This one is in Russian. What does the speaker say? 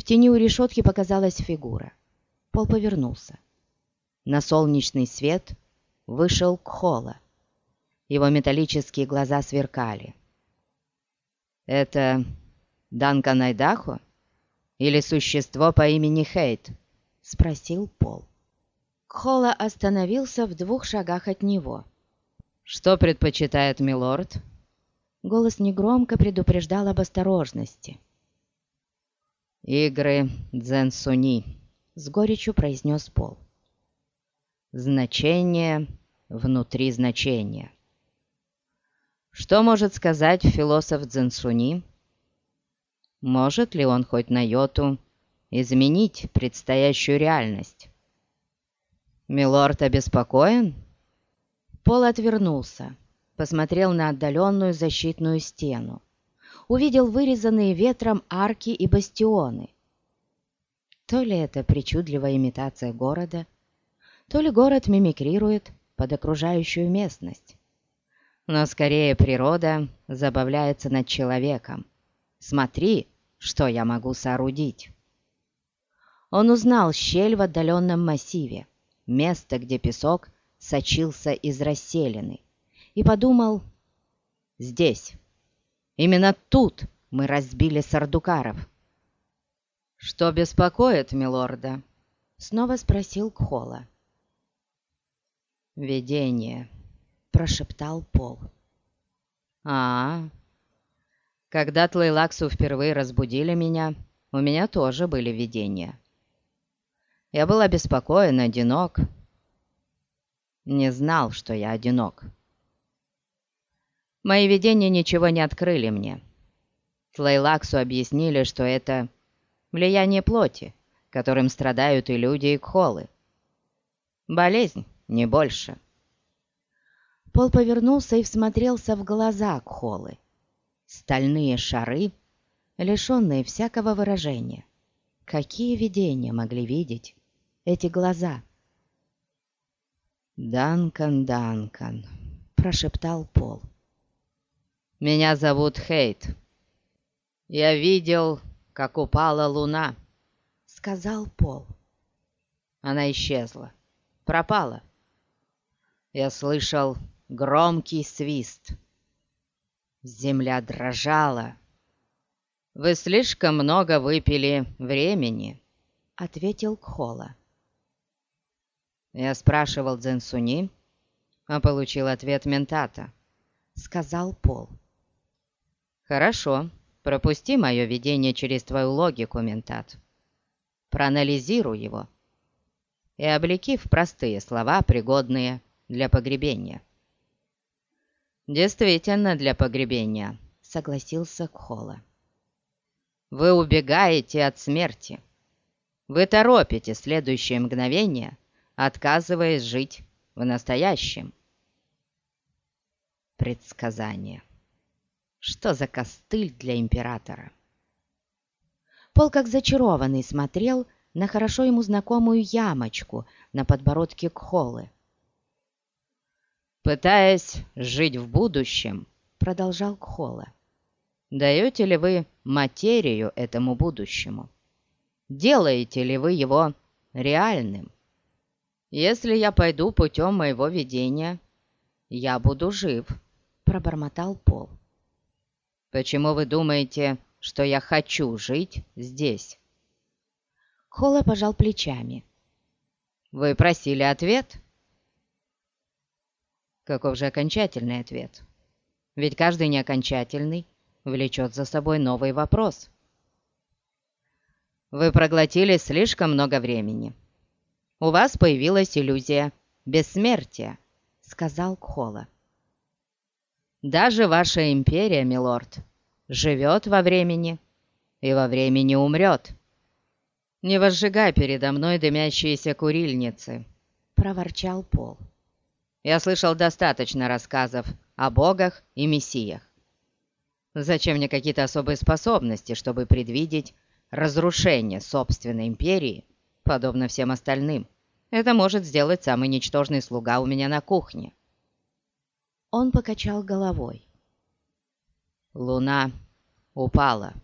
В тени у решетки показалась фигура. Пол повернулся. На солнечный свет вышел Кхола. Его металлические глаза сверкали. «Это Данкан Айдахо или существо по имени Хейт?» — спросил Пол. Кхола остановился в двух шагах от него. «Что предпочитает милорд?» Голос негромко предупреждал об осторожности. «Игры Дзенсуни», — с горечью произнес Пол. «Значение внутри значения». Что может сказать философ Дзенсуни? Может ли он хоть на йоту изменить предстоящую реальность? Милорд обеспокоен? Пол отвернулся, посмотрел на отдаленную защитную стену, увидел вырезанные ветром арки и бастионы. То ли это причудливая имитация города, то ли город мимикрирует под окружающую местность но скорее природа забавляется над человеком. Смотри, что я могу соорудить. Он узнал щель в отдаленном массиве, место, где песок сочился из расселины, и подумал, здесь, именно тут мы разбили сардукаров. «Что беспокоит милорда?» — снова спросил Кхола. «Видение», — прошептал Пол. а, -а. Когда Тлейлаксу впервые разбудили меня, у меня тоже были видения. Я был обеспокоен, одинок. Не знал, что я одинок. Мои видения ничего не открыли мне. Тлейлаксу объяснили, что это влияние плоти, которым страдают и люди, и кхолы. Болезнь, не больше. — Пол повернулся и всмотрелся в глаза Кхолы. Стальные шары, лишенные всякого выражения. Какие видения могли видеть эти глаза? «Данкан, Данкан», — прошептал Пол. «Меня зовут Хейт. Я видел, как упала луна», — сказал Пол. Она исчезла, пропала. Я слышал громкий свист. Земля дрожала. «Вы слишком много выпили времени», — ответил Кхола. Я спрашивал Дзенсуни, а получил ответ ментата, — сказал Пол. «Хорошо, пропусти мое видение через твою логику, ментат. Проанализируй его и облеки в простые слова, пригодные для погребения». «Действительно для погребения», — согласился Кхола. «Вы убегаете от смерти. Вы торопите следующее мгновение, отказываясь жить в настоящем». Предсказание. Что за костыль для императора? Пол как зачарованный смотрел на хорошо ему знакомую ямочку на подбородке Кхолы. «Пытаясь жить в будущем», — продолжал Кхола, «даете ли вы материю этому будущему? Делаете ли вы его реальным? Если я пойду путем моего видения, я буду жив», — пробормотал Пол. «Почему вы думаете, что я хочу жить здесь?» Кхола пожал плечами. «Вы просили ответ?» Каков же окончательный ответ? Ведь каждый неокончательный влечет за собой новый вопрос. Вы проглотили слишком много времени. У вас появилась иллюзия бессмертия, сказал Кхола. Даже ваша империя, милорд, живет во времени и во времени умрет. Не возжигай передо мной дымящиеся курильницы, проворчал Пол. Я слышал достаточно рассказов о богах и мессиях. Зачем мне какие-то особые способности, чтобы предвидеть разрушение собственной империи, подобно всем остальным? Это может сделать самый ничтожный слуга у меня на кухне. Он покачал головой. Луна упала.